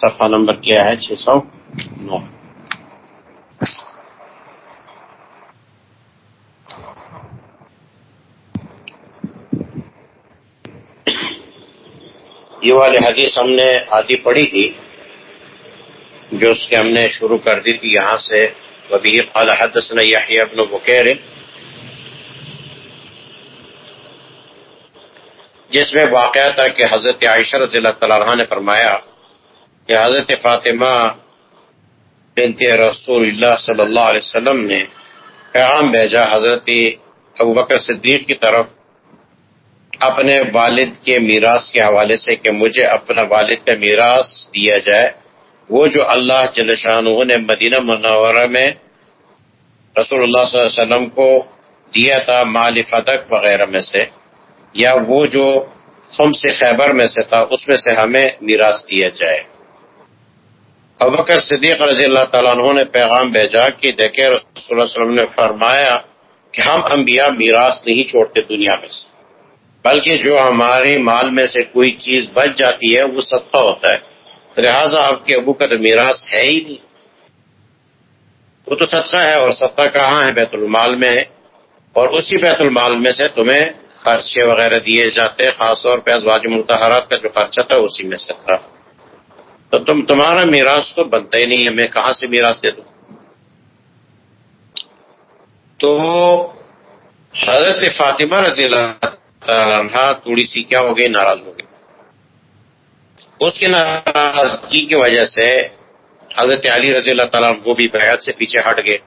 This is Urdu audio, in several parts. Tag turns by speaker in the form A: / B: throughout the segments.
A: صفحہ نمبر کیا ہے چھ سو نو۔ یہ والی حدیث ہم نے آدھی پڑھی تھی، جو اس کے ہم نے شروع کر دی تھی یہاں سے۔ وبی قال حدثنا یحیی ابن بکیر۔ جس میں واقعہ تھا کہ حضرت عائشہ رضی اللہ تعالیٰ نے فرمایا کہ حضرت فاطمہ بنت رسول اللہ صلی اللہ علیہ وسلم نے پیغام بھیجا حضرت ابو بکر صدیق کی طرف اپنے والد کے میراث کے حوالے سے کہ مجھے اپنا والد کا میراث دیا جائے، وہ جو اللہ جل شاہ نے مدینہ منورہ میں رسول اللہ صلی اللہ علیہ وسلم کو دیا تھا مال فتق وغیرہ میں سے، یا وہ جو خم سے خیبر میں سے تھا، اس میں سے ہمیں میراث دیا جائے۔ ابکر صدیق رضی اللہ تعالیٰ عنہ نے پیغام بھیجا کہ دیکھے رسول اللہ علیہ وسلم نے فرمایا کہ ہم انبیاء میراث نہیں چھوڑتے دنیا میں سے، بلکہ جو ہمارے مال میں سے کوئی چیز بچ جاتی ہے وہ صدقہ ہوتا ہے۔ لہٰذا آپ کے ابو کا تو میراث ہے ہی نہیں۔ وہ تو صدقہ ہے اور صدقہ کہاں ہے؟ بیت المال میں ہے۔ اور اسی بیت المال میں سے تمہیں خرچے وغیرہ دیے جاتے خاص طور پہ ازواج متحرات کا جو خرچہ تھا اسی میں سے تو تم، تمہارا میراث تو بنتا ہی نہیں ہے، میں کہاں سے میراث دے دوں؟ تو حضرت فاطمہ رضی اللہ تھوڑی سی کیا ہو گئی، ناراض ہو گئی۔ اس کی ناراضگی کی وجہ سے حضرت علی رضی اللہ تعالیٰ وہ بھی بیعت سے پیچھے ہٹ گئے۔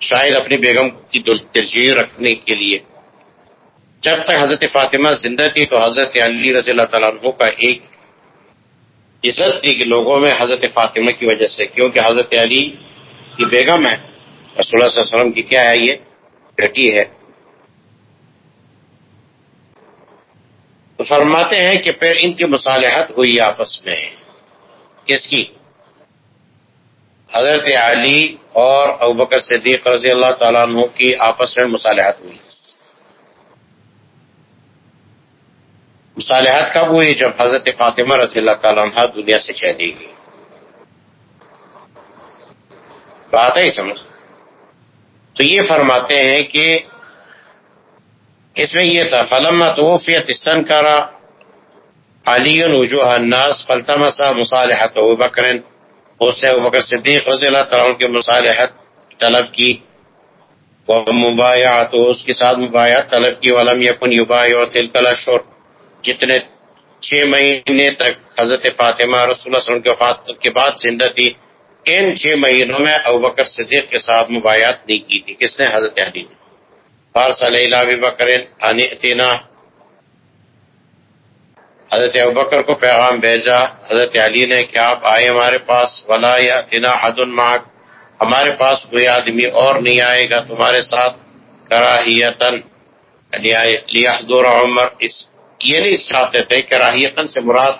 A: شاید اپنی بیگم کی ترجیح رکھنے کے لیے۔ جب تک حضرت فاطمہ زندہ تھی تو حضرت علی رضی اللہ تعالیٰ عنہ کا ایک عزت تھی کہ لوگوں میں حضرت فاطمہ کی وجہ سے، کیونکہ حضرت علی کی بیگم ہے، رسول اللہ صلی اللہ علیہ وسلم کی کیا ہے یہ؟ بیٹی ہے۔ تو فرماتے ہیں کہ پھر ان کی مصالحت ہوئی آپس میں۔ کس کی؟ حضرت علی اور ابوبکر صدیق رضی اللہ تعالیٰ عنہ کی آپس میں مصالحت ہوئی۔ مصالحت کب ہوئی جب حضرت فاطمہ رضی اللہ تعالیٰ عنہ دنیا سے چلی گئی بات ہے سمجھ تو یہ فرماتے ہیں کہ اس میں یہ تھا فلم توفیت استن کرا علی وجوہ الناس فلتمسا مصالحت ابو بکر اس نے ابو بکر صدیق رضی اللہ تعالیٰ کی مصالحت طلب کی۔ مبایا تو اس کے ساتھ مبایا طلب کی۔ ولم یکن یبایا تلکل شور جتنے چھ مہینے تک حضرت فاطمہ رسول اللہ صلی اللہ علیہ وسلم کے وفات کے بعد زندہ تھی، ان چھ مہینوں میں ابوبکر صدیق کے ساتھ مبایات نہیں کی تھی۔ کس نے؟ حضرت علی نے۔ فارس علیہ بکر تینا حضرت ابکر کو پیغام بھیجا۔ حضرت علی نے کہ آپ آئے ہمارے پاس، ولا یا تینا حد الماغ ہمارے پاس کوئی آدمی اور نہیں آئے گا۔ تمہارے ساتھ کراہیتن۔ یعنی لیا دور عمر، اس یہ نہیں چاہتے تھے کہ راہیتن سے مراد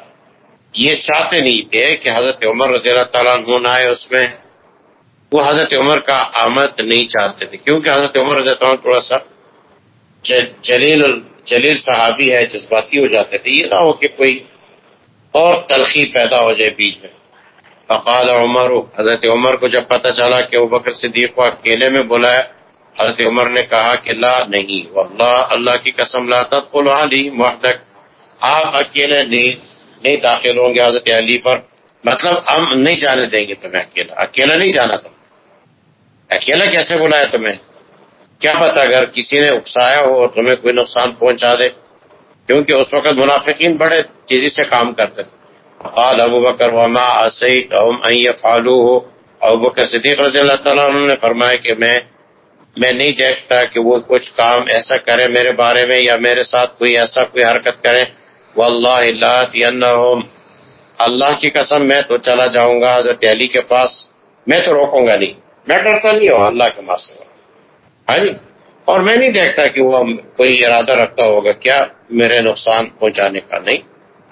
A: یہ چاہتے نہیں تھے کہ حضرت عمر رضی اللہ تعالیٰ عنہ نہ آئے اس میں۔ وہ حضرت عمر کا آمد نہیں چاہتے تھے۔ کیونکہ حضرت عمر رضی اللہ عنہ تھوڑا سا جلیل جلیل صحابی ہے، جذباتی ہو جاتے تھے۔ یہ نہ ہو کہ کوئی اور تلخی پیدا ہو جائے بیچ میں۔ فقال عمر، حضرت عمر کو جب پتہ چلا کہ وہ بکر صدیق کو اکیلے میں بلایا حضرت عمر نے کہا کہ لا نہیں، واللہ، اللہ کی قسم، لا تدخل علی محدق آپ اکیلے نہیں نہیں داخل ہوں گے حضرت علی پر۔ مطلب ہم نہیں جانے دیں گے تمہیں اکیلا۔ اکیلا نہیں جانا تم۔ اکیلا کیسے بلایا تمہیں؟ کیا پتا اگر کسی نے اکسایا ہو اور تمہیں کوئی نقصان پہنچا دے، کیونکہ اس وقت منافقین بڑے تیزی سے کام کرتے قال ابو بکر، وما اسیتهم ان يفعلوه ابو بکر صدیق رضی اللہ تعالیٰ عنہ نے فرمایا کہ میں میں نہیں دیکھتا کہ وہ کچھ کام ایسا کرے میرے بارے میں یا میرے ساتھ کوئی ایسا کوئی حرکت کرے۔ وہ اللہ اللہ کی قسم میں تو چلا جاؤں گا، حضرت علی کے پاس میں تو روکوں گا نہیں۔ میں ڈرتا نہیں ہوں اللہ کے ماں سے ہاں جی؟ اور میں نہیں دیکھتا کہ وہ کوئی ارادہ رکھتا ہوگا، کیا میرے نقصان پہنچانے کا؟ نہیں۔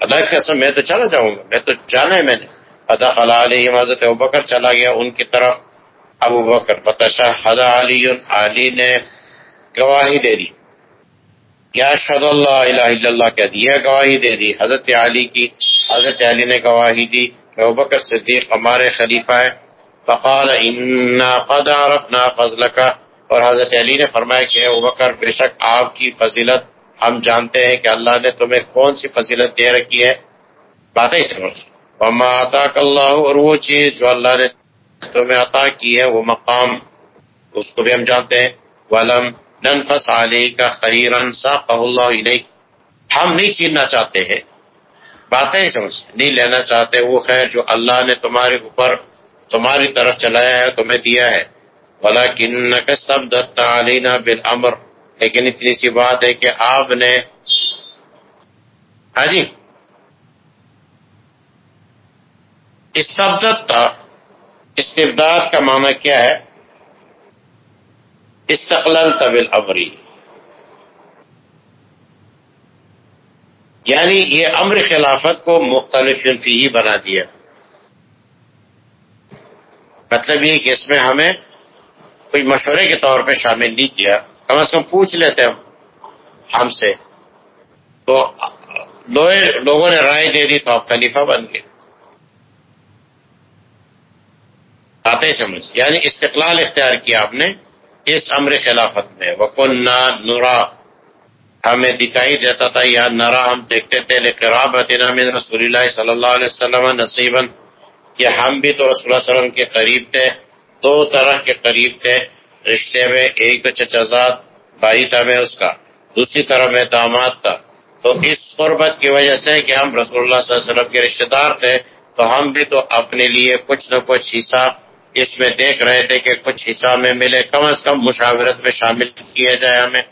A: اللہ کی قسم میں تو چلا جاؤں گا، میں تو جانا ہے میں نے۔ ادا خلا علیہ حضرت ابکر چلا گیا، ان کی طرف ابو بکر فتشا حدا علی علی نے گواہی دے دی۔ کیا شد اللہ الہ الا اللہ کہہ دیا گواہی دے دی۔ حضرت علی کی، حضرت علی نے گواہی دی کہ بکر صدیق ہمارے خلیفہ ہے فقال انا قد عرفنا فضلك اور حضرت علی نے فرمایا کہ بکر، بے شک آپ کی فضیلت ہم جانتے ہیں کہ اللہ نے تمہیں کون سی فضیلت دے رکھی ہے۔ بات ہی سمجھ وما عطاك اللہ اور وہ چیز جو اللہ نے تمہیں عطا کی ہے وہ مقام، اس کو بھی ہم جانتے ہیں۔ ولم ننفس عليك خيرا ساقه الله اليك ہم نہیں چیننا چاہتے ہیں۔ باتیں سمجھ نہیں لینا چاہتے، وہ خیر جو اللہ نے تمہارے اوپر، تمہاری طرف چلایا ہے، تمہیں دیا ہے۔ بلا کن سب دتا علینا بل امر لیکن اتنی سی بات ہے کہ آپ نے ہاں جی استبدتا استبداد کا معنی کیا ہے؟ استقلال طویل امری یعنی یہ امر خلافت کو مختلف ہی بنا دیا۔ مطلب یہ کہ اس میں ہمیں کوئی مشورے کے طور پہ شامل نہیں کیا۔ کم از کم پوچھ لیتے ہم ہم سے۔ تو لوگوں نے رائے دے دی تو آپ خلیفہ بن گئے۔ آتے سمجھ یعنی استقلال اختیار کیا آپ نے، اس امر خلافت میں۔ وکن نورا ہمیں دکھائی دیتا تھا، یا نرا، ہم دیکھتے تھے من رسول اللہ صلی اللہ علیہ وسلم نصیباً کہ ہم بھی تو رسول اللہ علیہ وسلم کے قریب تھے، دو طرح کے قریب تھے، رشتے میں ایک تو بھائی تھا میں اس کا، دوسری طرح میں داماد تھا۔ تو اس قربت کی وجہ سے کہ ہم رسول اللہ صلی اللہ علیہ وسلم کے رشتے دار تھے، تو ہم بھی تو اپنے لیے کچھ نہ کچھ حصہ اس میں دیکھ رہے تھے کہ کچھ حصہ میں ملے، کم از کم مشاورت میں شامل کیا جائے ہمیں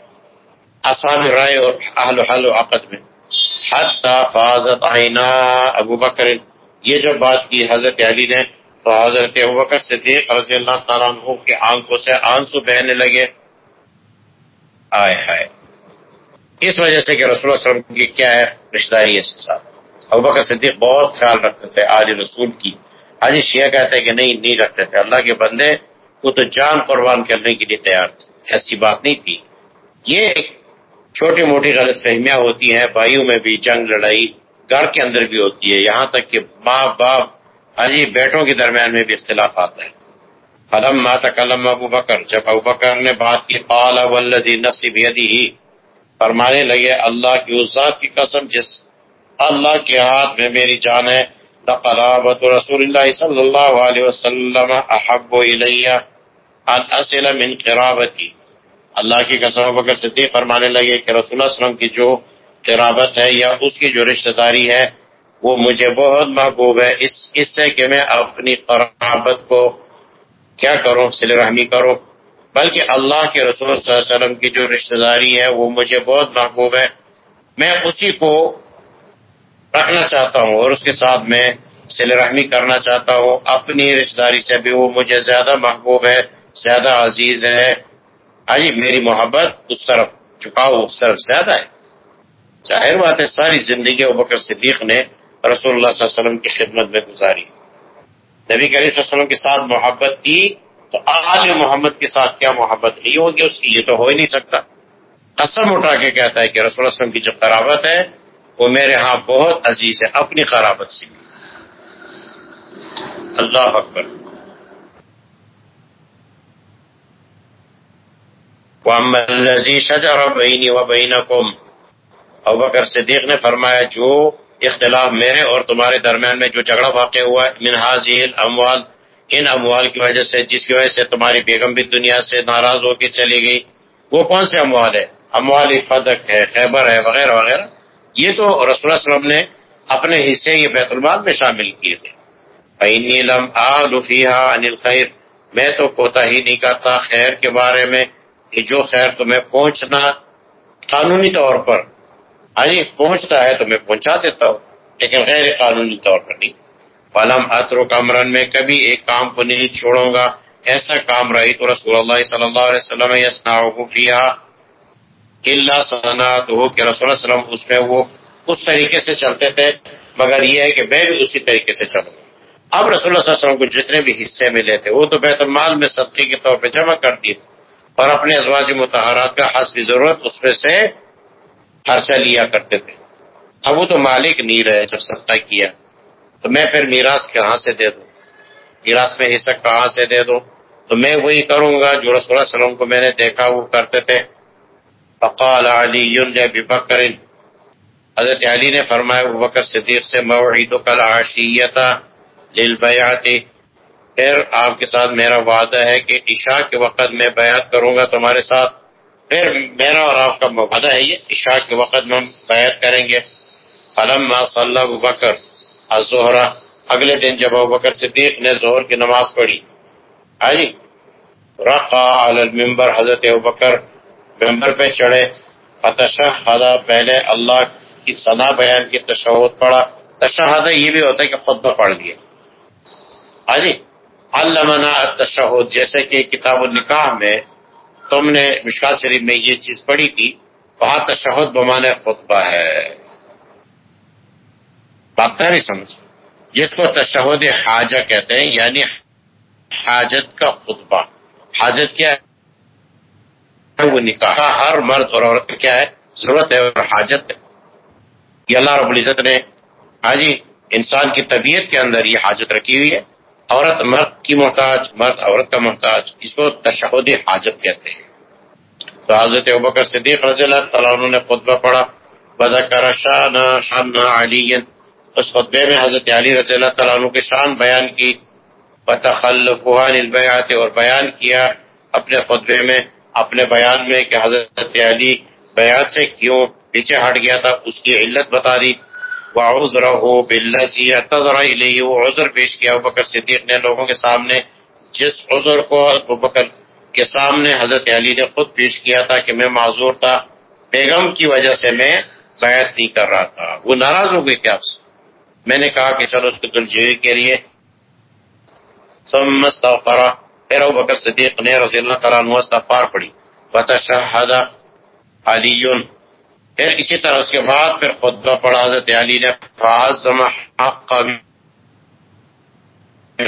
A: آسان رائے اور اہل حل و عقد میں۔ حد فاضت آئینہ ابو بکر۔ یہ جو بات کی حضرت علی نے تو حضرت ابو بکر صدیق رضی اللہ تعالیٰ عنہ کے آنکھوں سے آنسو بہنے لگے۔ آئے ہائے۔ اس وجہ سے کہ رسول اللہ علیہ وسلم کی کیا ہے رشتہ داری اس کے ساتھ ابو بکر صدیق بہت خیال رکھتے تھے آج رسول کی۔ آج شیعہ کہتے ہیں کہ نہیں نہیں رکھتے تھے۔ اللہ کے بندے کو تو جان قربان کرنے کے لیے تیار تھے۔ ایسی بات نہیں تھی۔ یہ ایک چھوٹی موٹی غلط فہمیاں ہوتی ہیں۔ بھائیوں میں بھی جنگ، لڑائی گھر کے اندر بھی ہوتی ہے۔ یہاں تک کہ ماں باپ عجیب بیٹوں کے درمیان میں بھی اختلاف آتا ہے۔ علم مات کلم ابو بکر، جب ابو بکر نے بات کی، قال والذی نفسی بیدی ہی فرمانے لگے، اللہ کی اس ذات کی قسم جس اللہ کے ہاتھ میں میری جان ہے لقرابت رسول اللہ صلی اللہ علیہ وسلم احب الیہ ان اصل من قرابتی اللہ کی قسم بکر صدیق فرمانے لگے کہ رسول اللہ وسلم کی جو قرابت ہے یا اس کی جو رشتہ داری ہے، وہ مجھے بہت محبوب ہے۔ اس اس سے کہ میں اپنی قرابت کو کیا کروں، سل رحمی کروں۔ بلکہ اللہ کے رسول صلی اللہ علیہ وسلم کی جو رشتہ داری ہے، وہ مجھے بہت محبوب ہے۔ میں اسی کو رکھنا چاہتا ہوں اور اس کے ساتھ میں سل رحمی کرنا چاہتا ہوں۔ اپنی رشتہ داری سے بھی وہ مجھے زیادہ محبوب ہے، زیادہ عزیز ہے۔ آئی میری محبت اس طرف چکاؤ اس طرف زیادہ ہے۔ ظاہر بات ہے، ساری زندگی بکر صدیق نے رسول اللہ صلی اللہ علیہ وسلم کی خدمت میں گزاری۔ نبی کریم صلی اللہ علیہ وسلم کے ساتھ محبت کی تو آج محمد کے ساتھ کیا محبت نہیں ہوگی؟ اس کی یہ تو ہو ہی نہیں سکتا۔ قسم اٹھا کے کہتا ہے کہ رسول اللہ علیہ وسلم کی جو قرابت ہے وہ میرے ہاں بہت عزیز ہے، اپنی قرابت سے۔ اللہ اکبر۔ شجر بینی و بینکم ابو بکر صدیق نے فرمایا، جو اختلاف میرے اور تمہارے درمیان میں جو جھگڑا واقع ہوا ہے منہاز اموال ان اموال کی وجہ سے، جس کی وجہ سے تمہاری بیگم بھی دنیا سے ناراض ہو کے چلی گئی، وہ کون سے اموال ہے اموال فدق ہے، خیبر ہے، وغیرہ وغیرہ۔ یہ تو رسول اللہ وسلم نے اپنے حصے یہ بیت المال میں شامل کیے تھے۔ نیلم آفیہ انل خیر میں تو کوتا ہی نہیں کرتا خیر کے بارے میں کہ جو خیر تمہیں پہنچنا قانونی طور پر ہاں جی، پہنچتا ہے تو میں پہنچا دیتا ہوں، لیکن غیر قانونی طور پر نہیں۔ پلم اطر و کمرن میں کبھی ایک کام کو نہیں چھوڑوں گا۔ ایسا کام رہی تو رسول اللہ صلی اللہ علیہ وسلم یسنا خفیہ اللہ صنعت ہو کہ رسول اللہ وسلم اس میں وہ اس طریقے سے چلتے تھے، مگر یہ ہے کہ میں بھی اسی طریقے سے چلوں۔ گا اب رسول اللہ صلی اللہ علیہ وسلم کو جتنے بھی حصے ملے تھے، وہ تو بیت المال میں صدقے کے طور پہ جمع کر دیے۔ اور اپنے ازواج متحرات کا حسب ضرورت، اس میں سے خرچہ لیا کرتے تھے۔ اب وہ تو مالک نہیں رہے، جب صدقہ کیا، تو میں پھر میراث کہاں سے دے دوں؟ میراث میں حصہ کہاں سے دے دوں؟ تو میں وہی کروں گا جو رسول اللہ علیہ وسلم کو میں نے دیکھا وہ کرتے تھے۔ فقال علی بکر حضرت علی نے فرمایا، ابو بکر صدیق سے موعید کل عشیتا للبیعتی پھر آپ کے ساتھ میرا وعدہ ہے کہ عشاء کے وقت میں بیعت کروں گا تمہارے ساتھ. پھر میرا اور آپ کا وعدہ ہے یہ، عشاء کے وقت میں ہم بیعت کریں گے. علم صلی ابو بکر الظہرا اگلے دن جب ابو بکر صدیق نے ظہر کی نماز پڑھی، آئی رقا علی المنبر، حضرت ابو بکر ممبر پہ چڑھے فتشہدہ پہلے اللہ کی صدا بیان کی، تشہد پڑھا۔ تشہدہ یہ بھی ہوتا ہے کہ خطبہ پڑھ دیے آجی ہاں علمنا تشہد جیسے کہ کتاب النکاح میں تم نے مشکا شریف میں یہ چیز پڑھی تھی، وہاں تشہد بمانے خطبہ ہے۔ بات نہیں سمجھ۔ جس کو تشہد حاجہ کہتے ہیں یعنی حاجت کا خطبہ۔ حاجت کیا ہے؟ وہ نکاح ہر مرد اور عورت کیا ہے؟ ضرورت ہے اور حاجت ہے۔ یہ اللہ رب العزت نے حاجی انسان کی طبیعت کے اندر یہ حاجت رکھی ہوئی ہے۔ عورت مرد کی محتاج، مرد عورت کا محتاج، اس کو تشہد حاجت کہتے ہیں۔ تو حضرت ابکر صدیق رضی اللہ تعالیٰ عنہ نے خطبہ پڑھا۔ بذکر شان شان علی اس خطبے میں حضرت علی رضی اللہ تعالیٰ عنہ کی شان بیان کی۔ بتخلفان البیات اور بیان کیا اپنے خطبے میں۔ اپنے بیان میں کہ حضرت علی بیات سے کیوں پیچھے ہٹ گیا تھا، اس کی علت بتا دی۔ وہ عذر پیش کیا۔ بکر صدیق نے لوگوں کے سامنے جس عذر کو بکر کے سامنے حضرت علی نے خود پیش کیا تھا کہ میں معذور تھا بیگم کی وجہ سے میں بیعت نہیں کر رہا تھا۔ وہ ناراض ہو گئے کیا آپ سے؟ میں نے کہا کہ چلو اس کو دلجوئی کے لیے۔ سمستغفرہ پھر ابو بکر صدیق نے رضی اللہ تعالیٰ عنہ استغفار پڑھی۔ وتشہد علی پھر اسی طرح اس کے بعد پھر خطبہ پڑھا، حضرت علی نے فعظم حق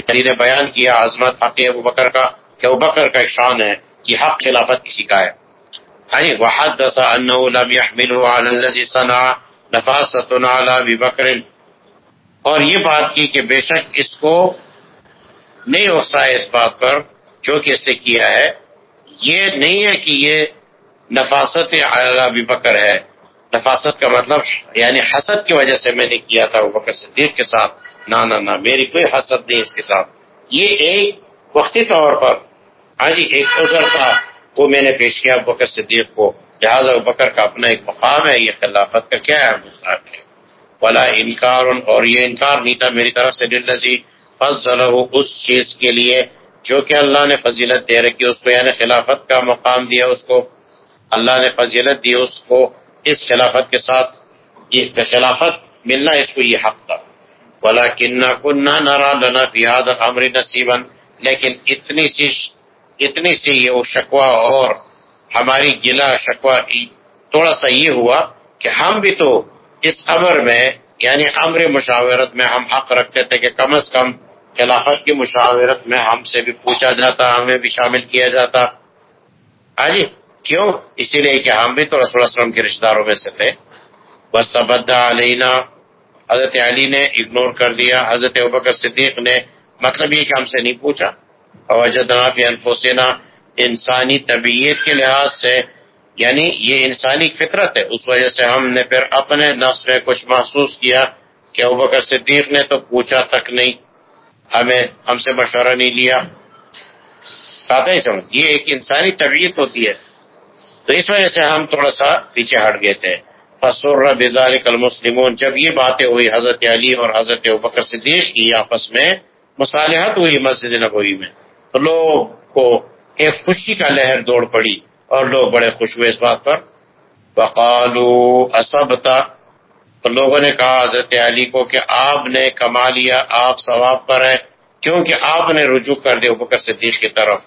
A: علی نے بیان کیا، عظمت حق ابو بکر کا، کہ ابو بکر کا ایک شان ہے یہ حق خلافت کسی کا ہے۔ ہاں وحدث انه لم يحمله على الذي صنع نفاست على ابي بکر۔ اور یہ بات کی کہ بے شک اس کو نہیں ہوتا ہے اس بات پر، جو کہ اس نے کیا ہے۔ یہ نہیں ہے کہ یہ نفاست ابی بکر ہے۔ نفاست کا مطلب یعنی حسد کی وجہ سے میں نے کیا تھا وہ بکر صدیق کے ساتھ۔ نہ نہ نہ، میری کوئی حسد نہیں اس کے ساتھ۔ یہ ایک وقتی طور پر ہاں جی ایک عذر تھا۔ وہ میں نے پیش کیا بکر صدیق کو۔ لہٰذا بکر کا اپنا ایک مقام ہے، یہ خلافت کا کیا ہے؟ بلا انکار، اور یہ انکار نہیں تھا میری طرف سے فضل اس چیز کے لیے جو کہ اللہ نے فضیلت دے رکھی، اس کو یعنی خلافت کا مقام دیا اس کو۔ اللہ نے فضیلت دی اس کو اس خلافت کے ساتھ۔ یہ خلافت ملنا اس کو یہ حق تھا۔ بلا کنہ کنہ نارا لنا فیاد امر نصیبن لیکن اتنی سی اتنی سی یہ وہ شکوا اور ہماری گلا شکوا تھوڑا سا یہ ہوا کہ ہم بھی تو اس امر میں یعنی امر مشاورت میں ہم حق رکھتے تھے کہ کم از کم خلافت کی مشاورت میں ہم سے بھی پوچھا جاتا، ہمیں بھی شامل کیا جاتا۔ ہاں جی کیوں؟ اسی لیے کہ ہم بھی تو رسول اللہ وسلم کے رشتے داروں میں سے تھے۔ بس علینا، حضرت علی نے اگنور کر دیا، حضرت ابکر صدیق نے مطلب یہ کہ ہم سے نہیں پوچھا۔ اور جدنا انفوسینا انسانی طبیعت کے لحاظ سے یعنی یہ انسانی فطرت ہے۔ اس وجہ سے ہم نے پھر اپنے نفس میں کچھ محسوس کیا کہ ابکر صدیق نے تو پوچھا تک نہیں۔ ہمیں ہم سے مشورہ نہیں لیا۔ ہی سمجھ یہ ایک انسانی طبیعت ہوتی ہے۔ تو اس وجہ سے ہم تھوڑا سا پیچھے ہٹ گئے تھے۔ فصور بزار مسلمون جب یہ باتیں ہوئی، حضرت علی اور حضرت بکر صدیق کی آپس میں مصالحت ہوئی مسجد نبوی میں، تو لوگ کو ایک خوشی کا لہر دوڑ پڑی اور لوگ بڑے خوش ہوئے اس بات پر۔ بقالو اسبتا تو لوگوں نے کہا، حضرت علی کو کہ آپ نے کما لیا، آپ ثواب پر ہیں، کیونکہ آپ نے رجوع کر دیا بکر صدیق کی طرف۔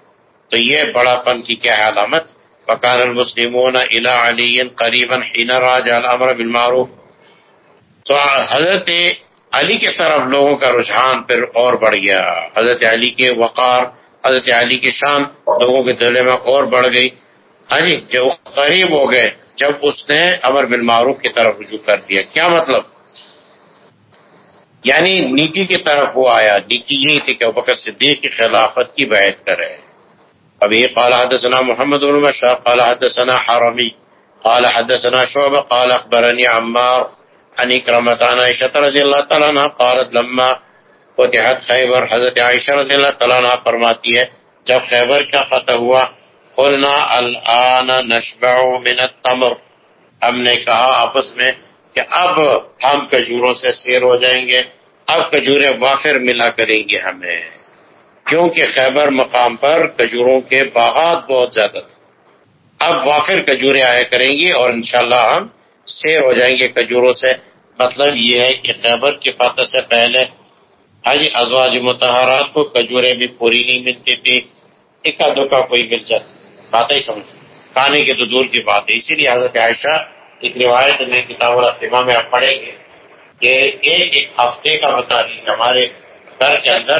A: تو یہ بڑا پن کی کیا علامت؟ فقال المسلمون الى علی قریبا حين راجع الامر بالمعروف۔ تو حضرت علی کے طرف لوگوں کا رجحان پھر اور بڑھ گیا۔ حضرت علی کے وقار، حضرت علی کی شان لوگوں کے دلے میں اور بڑھ گئی۔ ہاں جی جب قریب ہو گئے، جب اس نے امر بالمعروف کی طرف رجوع کر دیا، کیا مطلب؟ یعنی نیکی کی طرف وہ آیا، نیکی یہی تھی کہ بکر صدیق کی خلافت کی بیعت کرے ابھی قال حدثنا محمد بن بشار، قال حدثنا حرمی، قال حدثنا شعبہ، قال اخبرني عمار، عن اکرمت، عن عائشہ رضی اللہ تعالیٰ عنہ، قالت لما فتحت خیبر، حضرت عائشہ رضی اللہ تعالیٰ عنہ فرماتی ہے، جب خیبر کا فتح ہوا قلنا الان نشبع من التمر۔ ہم نے کہا آپس میں کہ اب ہم کجوروں سے سیر ہو جائیں گے، اب کجورے وافر ملا کریں گے ہمیں۔ کیونکہ خیبر مقام پر کجوروں کے باغات بہت زیادہ تھے۔ اب وافر کجورے آیا کریں گی اور انشاءاللہ ہم سیر ہو جائیں گے کجوروں سے۔ مطلب یہ ہے کہ خیبر کی فتح سے پہلے حج ازواج متحرات کو کجورے بھی پوری نہیں ملتی تھی۔ اکا دکا کوئی مل جاتی بات ہی سمجھ کھانے کی تو دور کی بات ہے اسی لیے حضرت عائشہ ایک روایت میں کتاب الطمہ میں آپ پڑھیں گے کہ ایک ایک ہفتے کا بتا رہی ہمارے گھر کے اندر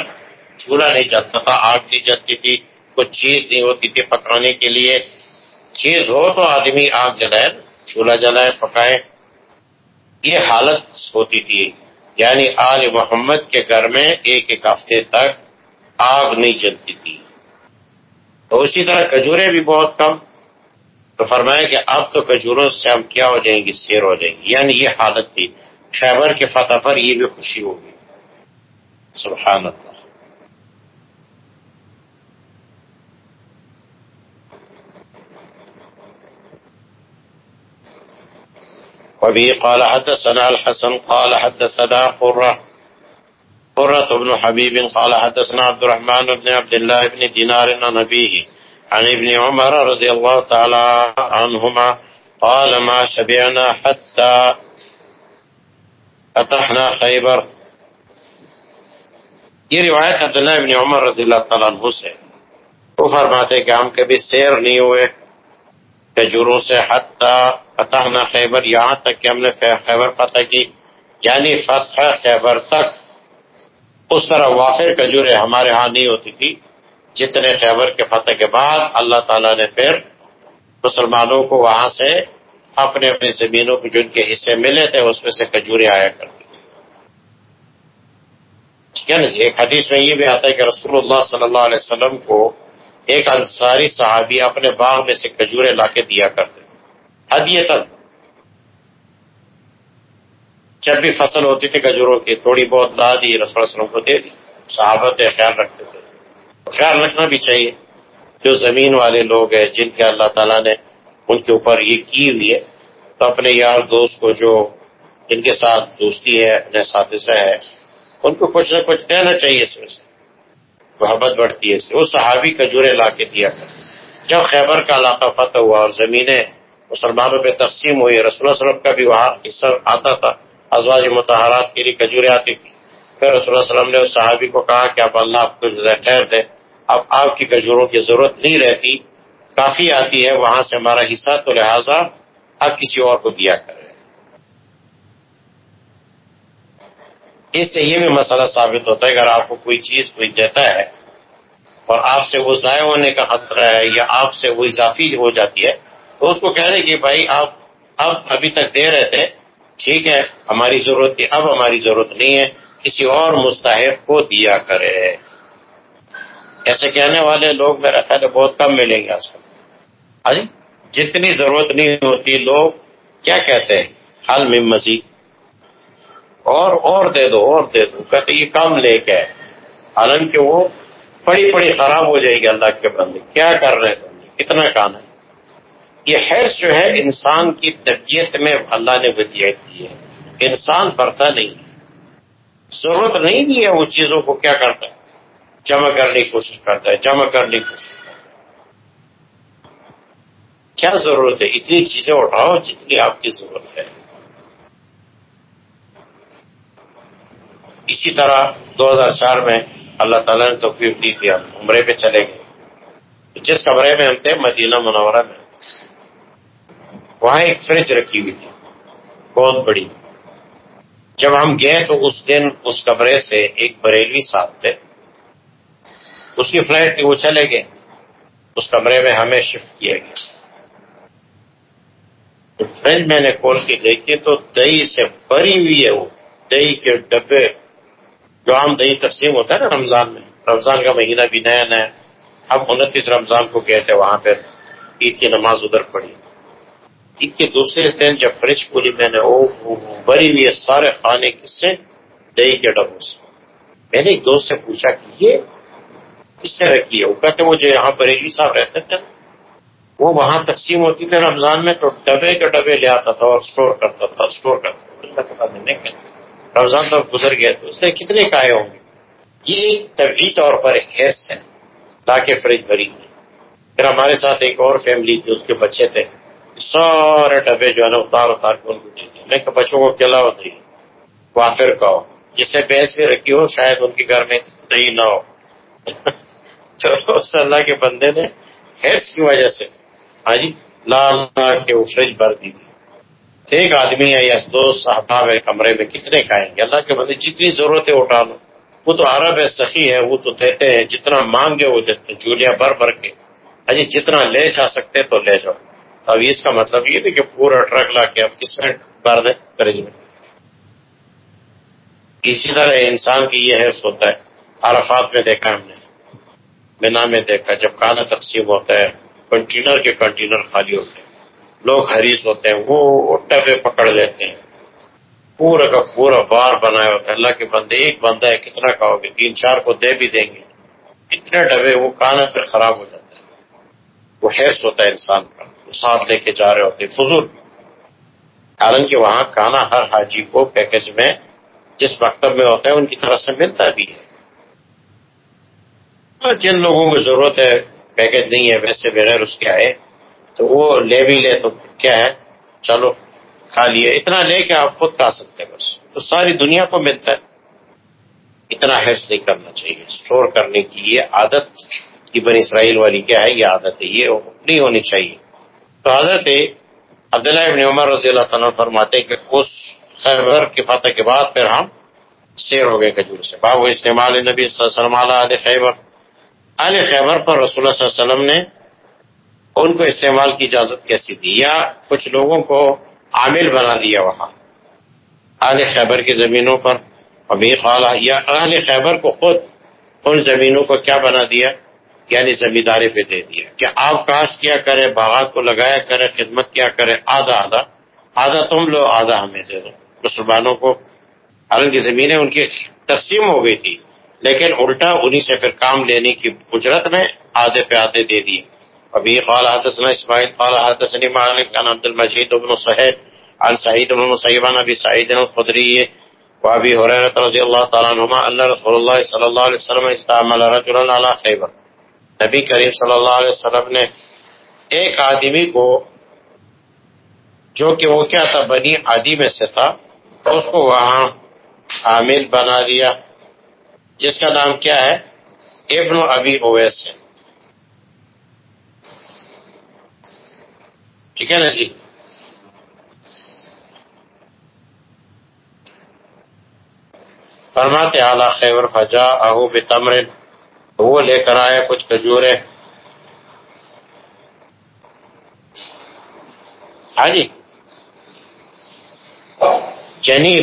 A: چولہا نہیں جلتا تھا، آگ نہیں جلتی تھی کچھ چیز نہیں ہوتی تھی پکانے کے لیے۔ چیز ہو تو آدمی آگ جلائے چولہا جلائے، پکائے۔ یہ حالت ہوتی تھی۔ یعنی آل محمد کے گھر میں ایک ایک ہفتے تک آگ نہیں جلتی تھی۔ تو اسی طرح کجورے بھی بہت کم۔ تو فرمایا کہ اب تو کجوروں سے ہم کیا ہو جائیں گے؟ سیر ہو جائیں گے۔ یعنی یہ حالت تھی۔ خیبر کے فتح پر یہ بھی خوشی ہوگی۔ سبحان اللہ وبه قال حدثنا الحسن، قال حدثنا قرة قرة بن حبيب قال حدثنا عبد الرحمن بن عبد الله بن دينار عن نبيه عن ابن عمر رضي الله تعالى عنهما قال ما شبعنا حتى فتحنا خیبر۔ یہ روایت عبداللہ ابن عمر رضی اللہ تعالیٰ عنہ سے وہ فرماتے کہ ہم کبھی سیر نہیں ہوئے کجوروں سے حتی فتحنا خیبر، یہاں تک کہ ہم نے خیبر فتح کی یعنی فتح خیبر تک۔ اس طرح وافر کجورے ہمارے ہاں نہیں ہوتی تھی، جتنے خیبر کے فتح کے بعد اللہ تعالیٰ نے پھر مسلمانوں کو وہاں سے اپنے اپنی زمینوں کو جن کے حصے ملے تھے، اس میں سے کجورے آیا کرتی تھی ٹھیک ہے نا ایک حدیث میں یہ بھی آتا ہے کہ رسول اللہ صلی اللہ علیہ وسلم کو ایک انصاری صحابی اپنے باغ میں سے کجورے لا کے دیا کرتے ہدیتن جب بھی فصل ہوتی تھی کجوروں کی، تھوڑی بہت لا دی رسول وسلم کو دے دی صحابت خیال رکھتے تھے۔ خیال رکھنا بھی چاہیے۔ جو زمین والے لوگ ہیں، جن کے اللہ تعالیٰ نے ان کے اوپر یہ کی ہوئی ہے، تو اپنے یار دوست کو جو جن کے ساتھ دوستی ہے اپنے ساتھ ہے، ان کو کچھ نہ کچھ دینا چاہیے اس میں سے۔ محبت بڑھتی ہے اس سے۔ وہ صحابی کجورے لا کے دیا کر جب خیبر کا علاقہ فتح ہوا اور زمینیں مسلمانوں پہ تقسیم ہوئی، رسول اللہ وسلم کا بھی وہاں حصہ آتا تھا ازواج متحرات کے لیے کجورے آتی تھی۔ پھر رسول اللہ وسلم نے اس صحابی کو کہا کہ اب اللہ آپ کو خیر دے۔ اب آپ کی کجوروں کی ضرورت نہیں رہتی، کافی آتی ہے، وہاں سے ہمارا حصہ تو لہذا اب کسی اور کو دیا کرے اس سے یہ بھی مسئلہ ثابت ہوتا ہے، اگر آپ کو کوئی چیز کوئی دیتا ہے اور آپ سے وہ ضائع ہونے کا خطرہ ہے یا آپ سے وہ اضافی ہو جاتی ہے، تو اس کو کہہ دیں کہ بھائی آپ اب ابھی تک دے رہے تھے ٹھیک ہے، ہماری ضرورت تھی اب ہماری ضرورت نہیں ہے، کسی اور مستحق کو دیا کرے۔ ایسے کہنے والے لوگ میرا خیال ہے بہت کم ملیں گے آج کل۔ ہاں جی، جتنی ضرورت نہیں ہوتی، لوگ کیا کہتے ہیں؟ حل میں مزید۔ اور اور دے دو، اور دے دو۔ کہتے یہ کم لے کے حالانکہ وہ پڑی پڑی خراب ہو جائے گی اللہ کے بندے۔ کیا کر رہے ہیں؟ کتنا کام ہے۔ یہ حیث جو ہے انسان کی طبیعت میں اللہ نے ودیت دی ہے۔ انسان بڑھتا نہیں ضرورت نہیں دی ہے وہ چیزوں کو کیا کرتا ہے؟ جمع کرنے کی کوشش کرتا ہے، جمع کرنے کی کوشش کرتا ہے۔ کیا ضرورت ہے؟ اتنی چیزیں اٹھاؤ جتنی آپ کی ضرورت ہے۔ اسی طرح دو ہزار چار میں اللہ تعالیٰ نے توفیق دی تھی ہم عمرے پہ چلے گئے۔ جس کمرے میں ہم تھے، مدینہ منورہ میں۔ وہاں ایک فریج رکھی ہوئی تھی، بہت بڑی۔ جب ہم گئے تو اس دن اس کمرے سے ایک بریلوی صاحب تھے۔ اس کی فلائٹ تھی، وہ چلے گئے۔ اس کمرے میں ہمیں شفٹ کیا گیا۔ فریج میں نے کھول کے دیکھی تو دہی سے بھری ہوئی ہے وہ۔ دہی کے ڈبے جو عام دہی تقسیم ہوتا ہے نا رمضان میں۔ رمضان کا مہینہ بھی نیا نیا۔ اب انتیس رمضان کو گئے تھے، وہاں پہ عید کی نماز ادھر پڑی عید کے دوسرے دن جب فریش پوری میں نے بری ہوئی سارے کھانے کس سے دہی کے ڈبوں سے۔ میں نے ایک دوست سے پوچھا کہ یہ کس سے رکھی ہے؟ وہ کہتے مجھے یہاں پر ایک صاحب رہتے تھے، وہ وہاں تقسیم ہوتی تھی رمضان میں، تو ڈبے کے ڈبے لے آتا تھا اور اسٹور کرتا تھا اسٹور کرتا تھا۔ رمضان تو گزر گیا تو اس نے کتنے کائے ہوں گے؟ یہ ایک طبی طور پر حیث ہے، تاکہ فریج بھری پھر ہمارے ساتھ ایک اور فیملی تھی، اس کے بچے تھے۔ سارے ڈبے جو ہے نا اتار اتار کے ان کو دے دیا۔ میں کہ بچوں کو کلا ہوتی وافر کہو جس سے بحث بھی رکھی ہو، شاید ان کے گھر میں دہی نہ ہو۔ تو اللہ کے بندے نے حیث کی وجہ سے ہاں جی لال کے وہ فریج بھر دی تھی۔ ایک آدمی ہے یا دو صحباب ہے کمرے میں کتنے کھائیں گے؟ اللہ کے بندے، جتنی ضرورت ہے اٹھا لو۔ وہ تو عرب ہے، سخی ہے، وہ تو دیتے ہیں، جتنا مانگے وہ دیتے ہیں۔ جولیاں بھر بھر کے۔ اجی جتنا لے جا سکتے تو لے جاؤ۔ اب اس کا مطلب یہ نہیں کہ پورا ٹرک لا کے اب کس میں بھر دیں فریج میں اسی طرح انسان کی یہ حیث ہوتا ہے۔ عرفات میں دیکھا ہم نے۔ مینا میں دیکھا۔ جب کھانا تقسیم ہوتا ہے، کنٹینر کے کنٹینر خالی ہوتے ہیں۔ لوگ حریص ہوتے ہیں، وہ ٹبے پکڑ لیتے ہیں۔ پورا کا پورا بار بنایا ہوتا ہے۔ اللہ کے بندے، ایک بندہ ہے، کتنا کہو گے؟ تین چار کو دے بھی دیں گے۔ اتنے ڈبے وہ کانا پھر خراب ہو جاتا ہے وہ حیث ہوتا ہے انسان کا ساتھ لے کے جا رہے ہوتے فضول۔ حالانکہ وہاں کانا ہر حاجی کو پیکج میں جس مکتب میں ہوتا ہے، ان کی طرف سے ملتا بھی ہے۔ جن لوگوں کو ضرورت ہے پیکج نہیں ہے ویسے بغیر اس کے آئے، تو وہ لے بھی لے تو کیا ہے؟ چلو، کھا لیے۔ اتنا لے کے آپ خود کھا سکتے بس۔ تو ساری دنیا کو ملتا ہے۔ اتنا حیث نہیں کرنا چاہیے۔ اسٹور کرنے کی یہ عادت کی بنی اسرائیل والی کیا ہے؟ یہ عادت ہے۔ یہ نہیں ہونی چاہیے۔ تو حضرت عبداللہ ابن عمر رضی اللہ تعالیٰ فرماتے کہ اس خیبر کی فتح کے بعد پھر ہم سیر ہو گئے کھجور سے۔ بابو استعمال نبی صلی اللہ علیہ وسلم علیہ خیبر۔ علی خیبر پر رسول اللہ صلی اللہ علیہ وسلم نے ان کو استعمال کی اجازت کیسی دی؟ یا کچھ لوگوں کو عامل بنا دیا وہاں؟ اہل خیبر کی زمینوں پر۔ ابھی خالہ یا اہل خیبر کو خود ان زمینوں کو کیا بنا دیا؟ یعنی زمینداری پہ دے دیا کہ آپ کاشت کیا کرے باغات کو لگایا کرے خدمت کیا کرے آدھا آدھا آدھا تم لو آدھا ہمیں دے دو مسلمانوں کو حالانکہ زمینیں ان کی تقسیم ہو گئی تھی، لیکن الٹا انہی سے پھر کام لینے کی اجرت میں آدھے پہ آدھے دے دیے۔ ابھی قال حدثنا اسماعیل، قال حدثني مالك عن عبد المجيد بن صهيب عن سعيد بن مسيب عن ابي سعيد الخدري وابي هريره رضي الله تعالى عنهما ان رسول الله صلى الله عليه وسلم استعمل رجلا على خيبر نبی کریم صلی اللہ علیہ وسلم نے ایک آدمی کو جو کہ وہ کیا تھا، بنی عادی میں سے تھا، اس کو وہاں عامل بنا دیا، جس کا نام کیا ہے، ابن ابی اویس ہے۔ ٹھیک ہے نا جی؟ فرماتے اعلی خیبر فجا اہو بے وہ لے کر آئے کچھ کھجورے ہاں جی۔ جنی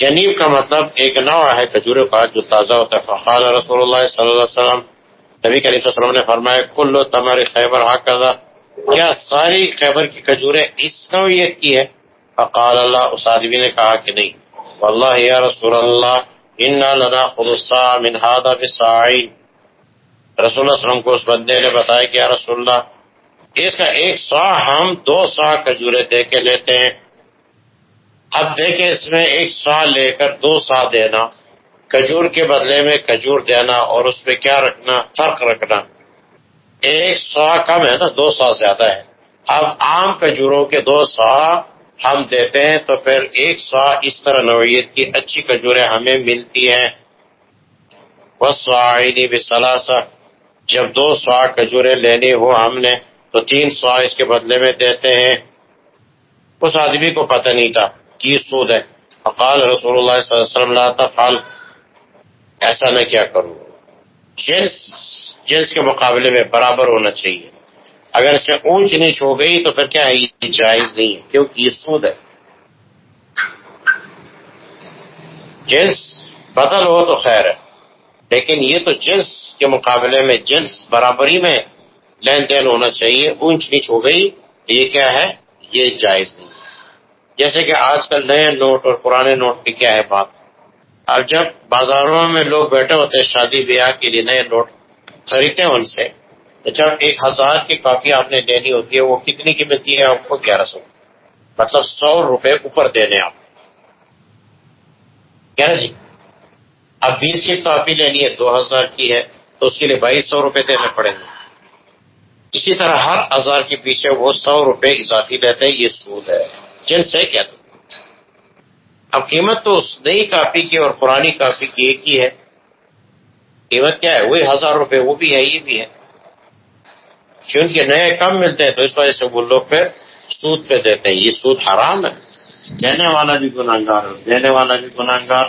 A: جنیب کا مطلب ایک نو ہے کھجورے کا جو تازہ ہوتا ہے۔ فقال رسول اللہ صلی اللہ علیہ وسلم، نبی کریم صلی اللہ علیہ وسلم نے فرمایا، کل تمہاری خیبر حق کیا ساری خیبر کی کھجوریں اس نوعیت کی ہے فقال اللہ، اس آدمی نے کہا کہ نہیں۔ واللہ یا رسول اللہ انا لنا من هذا بساعین رسول اللہ وسلم کو اس بندے نے بتایا کہ یا رسول اللہ، اس کا ایک سا ہم دو سا کھجورے دے کے لیتے ہیں۔ اب دیکھیں اس میں ایک سا لے کر دو سا دینا، کھجور کے بدلے میں کھجور دینا اور اس میں کیا رکھنا، فرق رکھنا۔ ایک سو کم ہے نا، دو سو زیادہ ہے۔ اب عام کھجوروں کے دو سو ہم دیتے ہیں تو پھر ایک سو اس طرح نوعیت کی اچھی کھجوریں ہمیں ملتی ہیں۔ بس آئینی بھی جب دو سو کھجوریں لینی ہو ہم نے تو تین سو اس کے بدلے میں دیتے ہیں۔ اس آدمی کو پتہ نہیں تھا کی سود ہے۔ فقال رسول اللہ صلی اللہ علیہ وسلم تفعل۔ ایسا میں کیا کروں جنس جنس کے مقابلے میں برابر ہونا چاہیے۔ اگر اس میں اونچ نیچ ہو گئی تو پھر کیا ہے؟ یہ جائز نہیں ہے، کیونکہ یہ سود ہے۔ جنس بدل ہو تو خیر ہے، لیکن یہ تو جنس کے مقابلے میں، جنس برابری میں لین دین ہونا چاہیے۔ اونچ نیچ ہو گئی، یہ کیا ہے؟ یہ جائز نہیں۔ جیسے کہ آج کل نئے نوٹ اور پرانے نوٹ کی کیا ہے بات؟ اب جب بازاروں میں لوگ بیٹھے ہوتے ہیں شادی بیاہ کے لیے نئے نوٹ خریدتے ہیں ان سے تو جب ایک ہزار کی کاپی آپ نے لینی ہوتی ہے، وہ کتنی کی ملتی ہے؟ آپ کو گیارہ سو۔ مطلب سو روپے اوپر دینے آپ۔ کیا جی؟ اب بیس کی کاپی لینی ہے، دو ہزار کی ہے، تو اس کے لیے بائیس سو روپے دینے پڑیں گے۔ اسی طرح ہر ہزار کے پیچھے وہ سو روپے اضافی لیتے ہیں، یہ سود ہے۔ جن سے کیا؟ اب قیمت تو اس نئی کاپی کی اور پرانی کاپی کی ایک ہی ہے۔ قیمت کیا ہے؟ وہی ہزار روپے، وہ بھی ہے، یہ بھی ہے۔ چونکہ نئے کم ملتے ہیں تو اس وجہ سے وہ لوگ پھر سود پہ دیتے ہیں۔ یہ سود حرام ہے۔ دینے والا بھی گناگار ہے۔ دینے والا بھی گناگار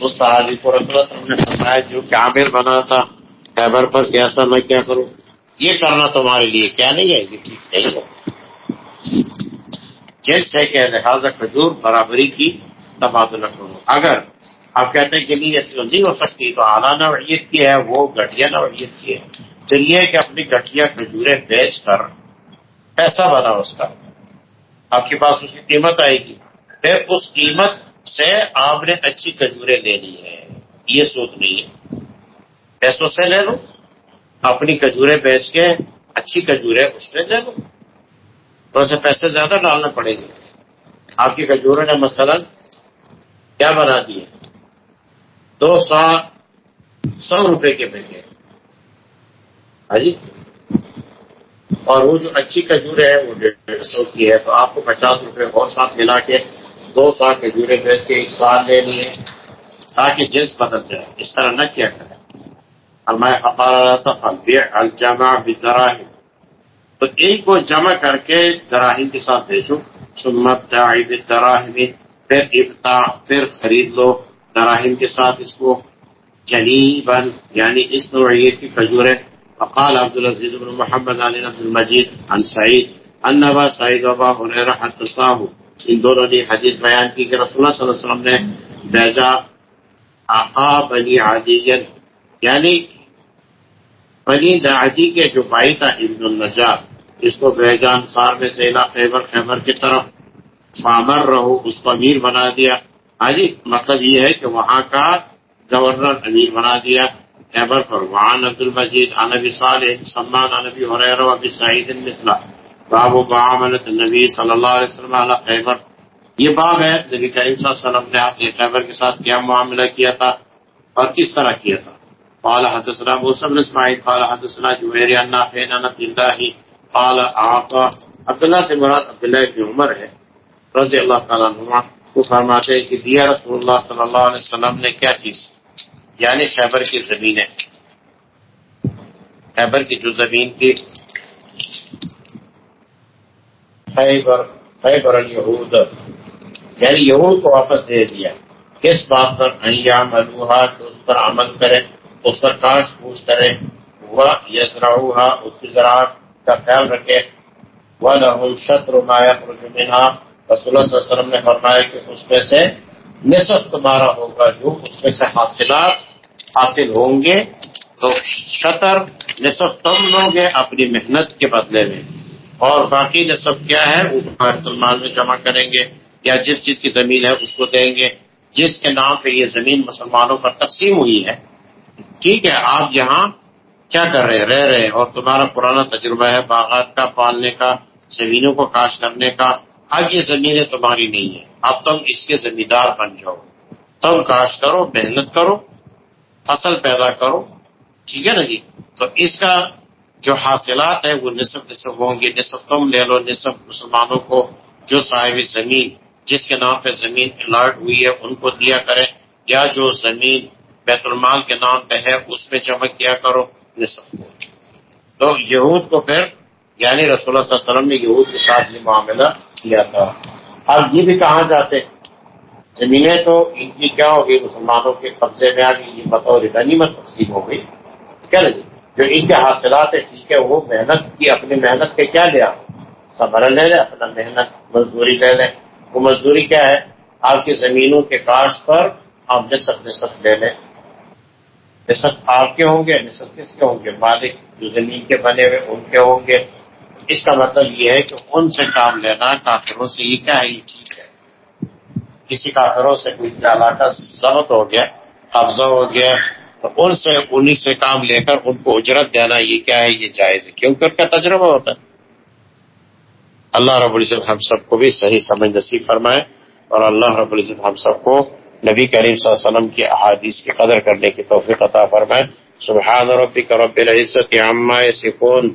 A: اس صحابی کو رسول نے بتایا جو کامل بنا تھا خیبر پر کیسا میں کیا کروں؟ یہ کرنا تمہارے لیے کیا نہیں ہے؟ یہ ٹھیک نہیں ہے۔ جس ہے کہ لہٰذا کھجور برابری کی تبادلہ کرو۔ اگر آپ کہتے ہیں کہ نہیں ایسی نہیں ہو سکتی، تو اعلیٰ نوعیت کی ہے، وہ گٹیا نوعیت کی ہے۔ تو یہ کہ اپنی گٹیا کھجورے بیچ کر پیسہ بنا اس کا۔ آپ کے پاس اس کی قیمت آئے گی۔ پھر اس قیمت سے آپ نے اچھی کھجورے لینی ہے یہ سوچ نہیں ہے۔ پیسوں سے لے لو۔ اپنی کھجورے بیچ کے اچھی کھجورے اس میں لے لو۔ تھوڑا سے پیسے زیادہ ڈالنا پڑے گی آپ کی کھجوروں نے مثلا کیا بنا دیے؟ دو سو سو روپے کے بیٹے ہاں جی؟ اور وہ جو اچھی کھجورے ہے وہ ڈیڑھ سو کی ہے تو آپ کو پچاس روپے اور ساتھ ملا کے دو سو کھجورے بیچ کے ایک سال لے لیے، تاکہ جنس بدل جائے۔ اس طرح نہ کیا کرے اور میں رہا تھا دراہم تو ان کو جمع کر کے دراہیم کے ساتھ بھیجو۔ سمت دراہم پھر ابتا پھر خرید لو دراہیم کے ساتھ اس کو جنی بن یعنی اس نوعیت کی کھجورے فقال عبد العزيز بن محمد علی عبد المجید عن سعید ان ابا سعید وبا حریرہ حدثاه ان دونوں نے حدیث بیان کی کہ رسول اللہ صلی اللہ علیہ وسلم نے بیجا آقا بنی عادی یعنی بنی عادی کے جو بھائی تھا ابن النجار، اس کو بیجا انصار میں سے خیبر خیبر کی طرف۔ فامر رہو، اس کو امیر بنا دیا۔ ہاں جی مطلب یہ ہے کہ وہاں کا گورنر امیر بنا دیا۔ خیبر پر وعن عبد المجید عن ابی صالح سمان عن ابی حریر و ابی سعید مثلا باب معاملت النبی صلی اللہ علیہ وسلم علی خیبر یہ باب ہے نبی کریم صلی اللہ علیہ وسلم نے آپ کے خیبر کے ساتھ کیا معاملہ کیا تھا اور کس طرح کیا تھا؟ قال حدثنا موسى بن اسماعيل قال حدثنا جوير عن نافع عن عبد الله قال اعطى عبد الله سے مراد عبد الله بن عمر ہے، رضی اللہ تعالی عنہ وہ فرماتے ہیں کہ دیا رسول اللہ صلی اللہ علیہ وسلم نے کیا چیز؟ یعنی خیبر کی زمینیں۔ خیبر کی جو زمین کی خیبر خیبر الہود یعنی یہود کو واپس دے دیا۔ کس بات پر؟ ایام الوہا کہ اس پر عمل کرے اس پر کاش پوچھ کرے وہ یسرا اس کی زراعت کا خیال رکھے وہ لہم شطر مایا رسول اللہ صلی اللہ علیہ وسلم نے فرمایا کہ اس میں سے نصف تمہارا ہوگا جو اس میں سے حاصلات حاصل ہوں گے، تو شطر نصف تم لو گے اپنی محنت کے بدلے میں۔ اور باقی نصف کیا ہے؟ وہ مسلمان میں جمع کریں گے یا جس چیز کی زمین ہے اس کو دیں گے۔ جس کے نام پہ یہ زمین مسلمانوں پر تقسیم ہوئی ہے۔ ٹھیک ہے، آپ یہاں کیا کر رہے ہیں؟ رہ رہے ہیں اور تمہارا پرانا تجربہ ہے باغات کا، پالنے کا، زمینوں کو کاش کرنے کا۔ اب یہ زمینیں تمہاری نہیں ہیں۔ اب تم اس کے زمیندار بن جاؤ۔ تم کاش کرو، محنت کرو، فصل پیدا کرو۔ ٹھیک ہے نا جی؟ تو اس کا جو حاصلات ہے وہ نصف نصف ہوں گے۔ نصف تم لے لو، نصف مسلمانوں کو جو صاحب زمین، جس کے نام پہ زمین الاٹ ہوئی ہے، ان کو دیا کرے یا جو زمین بیت المال کے نام پہ ہے، اس میں جمع کیا کرو۔ نصف کو تو یہود کو پھر یعنی رسول اللہ صلی اللہ علیہ وسلم نے یہود کے ساتھ یہ معاملہ کیا تھا۔ اب یہ بھی کہاں جاتے؟ زمینیں تو ان کی کیا ہوگی؟ مسلمانوں کے قبضے میں آ گئی، یہ بطور غنیمت تقسیم ہو گئی۔ کیا لگی؟ جو ان کے حاصلات ہے ٹھیک ہے، وہ محنت کی، اپنی محنت کے کیا لیا صبر لے لے، اپنا محنت، مزدوری لے لے۔ وہ مزدوری کیا ہے؟ آپ کی زمینوں کے کاشت پر آپ نصف نصف لے لیں نصف آپ کے ہوں گے، نصف کس کے ہوں گے؟ مالک جو زمین کے بنے ہوئے، ان کے ہوں گے۔ اس کا مطلب یہ ہے کہ ان سے کام لینا کافروں سے یہ کیا ہے؟ یہ ٹھیک ہے۔ کسی کافروں سے کوئی علاقہ ضبط ہو گیا، قبضہ ہو گیا، تو ان سے انہیں سے کام لے کر ان کو اجرت دینا یہ کیا ہے؟ یہ جائز ہے۔ کیونکہ ان کا تجربہ ہوتا ہے۔ اللہ رب العزت ہم سب کو بھی صحیح سمجھ نصیب فرمائے اور اللہ رب العزت ہم سب کو نبی کریم صلی اللہ علیہ وسلم کی احادیث کی قدر کرنے کی توفیق عطا فرمائے۔ سبحان ربک رب العزت عما یصفون۔